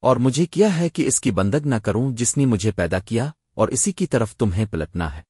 اور مجھے کیا ہے کہ اس کی بندگ نہ کروں جس نے مجھے پیدا کیا اور اسی کی طرف تمہیں پلٹنا ہے۔